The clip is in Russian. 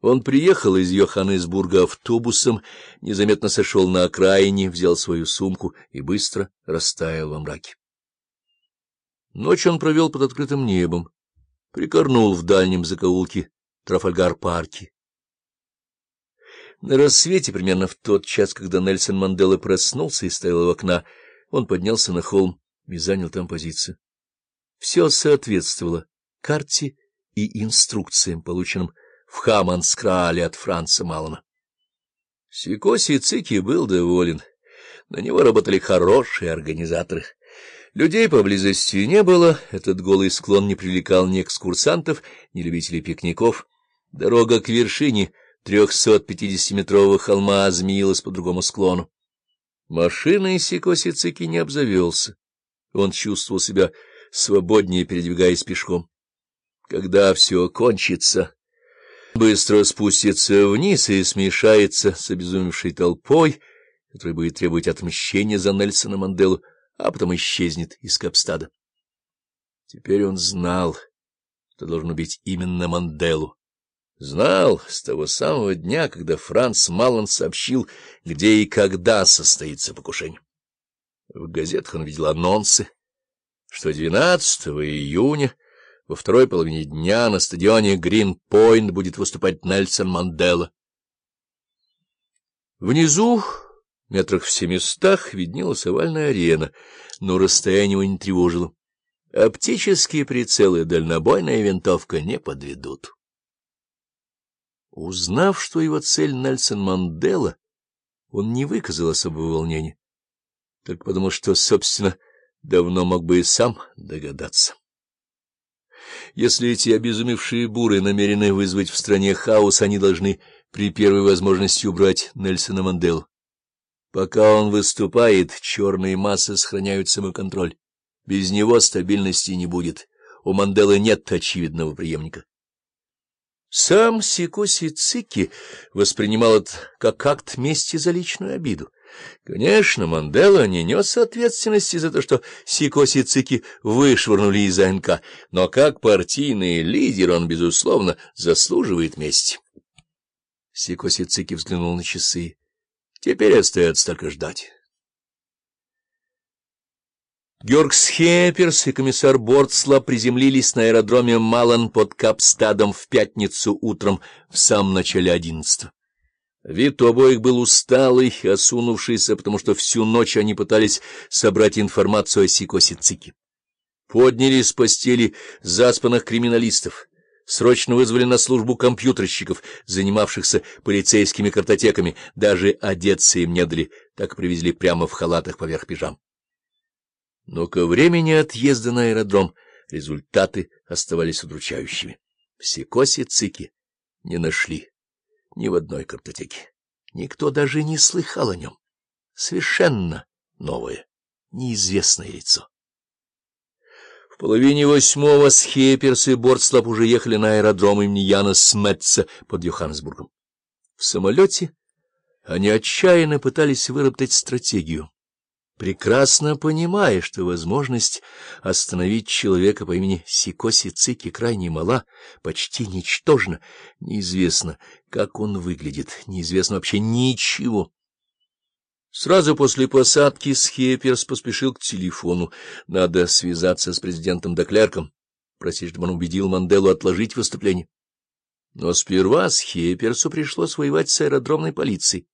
Он приехал из Йоханнесбурга автобусом, незаметно сошел на окраине, взял свою сумку и быстро растаял во мраке. Ночь он провел под открытым небом, прикорнул в дальнем закоулке Трафальгар-парке. На рассвете, примерно в тот час, когда Нельсон Мандела проснулся и стоял у окна, он поднялся на холм и занял там позицию. Все соответствовало карте и инструкциям, полученным в Хаманскрале от Франца Малана. Сикоси Цики был доволен. На него работали хорошие организаторы. Людей поблизости не было, этот голый склон не привлекал ни экскурсантов, ни любителей пикников. Дорога к вершине 350-метрового холма змеилась по другому склону. Машиной Сикоси Цики не обзавелся. Он чувствовал себя свободнее, передвигаясь пешком. Когда все кончится, быстро спустится вниз и смешается с обезумевшей толпой, которая будет требовать отмщения за Нельсона Манделу, а потом исчезнет из Капстада. Теперь он знал, что должен убить именно Манделу. Знал с того самого дня, когда Франц Малан сообщил, где и когда состоится покушение. В газетах он видел анонсы, что 12 июня во второй половине дня на стадионе Грин-Пойнт будет выступать Нельсон Мандела. Внизу, метрах в семистах, виднелась овальная арена, но расстояние его не тревожило. Оптические прицелы и дальнобойная винтовка не подведут. Узнав, что его цель Нельсон Мандела, он не выказал особого волнения, только потому что, собственно, давно мог бы и сам догадаться. Если эти обезумевшие буры намерены вызвать в стране хаос, они должны при первой возможности убрать Нельсона Манделу. Пока он выступает, черные массы сохраняют самоконтроль. Без него стабильности не будет. У Манделы нет очевидного преемника. Сам Сикоси Цики воспринимал это как акт мести за личную обиду. Конечно, Мандела не нес ответственности за то, что Сикоси Цики вышвырнули из АНК, но как партийный лидер он, безусловно, заслуживает мести. Сикоси Цики взглянул на часы. Теперь остается только ждать. Георг Схеперс и комиссар Бортсла приземлились на аэродроме Малан под Капстадом в пятницу утром в самом начале одиннадцатого. Вид у обоих был усталый, осунувшийся, потому что всю ночь они пытались собрать информацию о Сикосе Цике. Подняли с постели заспанных криминалистов, срочно вызвали на службу компьютерщиков, занимавшихся полицейскими картотеками, даже одеться им не дали, так привезли прямо в халатах поверх пижам. Но ко времени отъезда на аэродром результаты оставались удручающими. Все коси цики не нашли ни в одной картотеке. Никто даже не слыхал о нем. Совершенно новое, неизвестное лицо. В половине восьмого Схеперс и Бортслап уже ехали на аэродром имени Яна Сметца под Йоханнесбургом. В самолете они отчаянно пытались выработать стратегию прекрасно понимая, что возможность остановить человека по имени Сикоси Цики крайне мала, почти ничтожна, неизвестно, как он выглядит, неизвестно вообще ничего. Сразу после посадки Схеперс поспешил к телефону. Надо связаться с президентом Доклерком, просить, чтобы он убедил Манделу отложить выступление. Но сперва Схеперсу пришлось воевать с аэродромной полицией.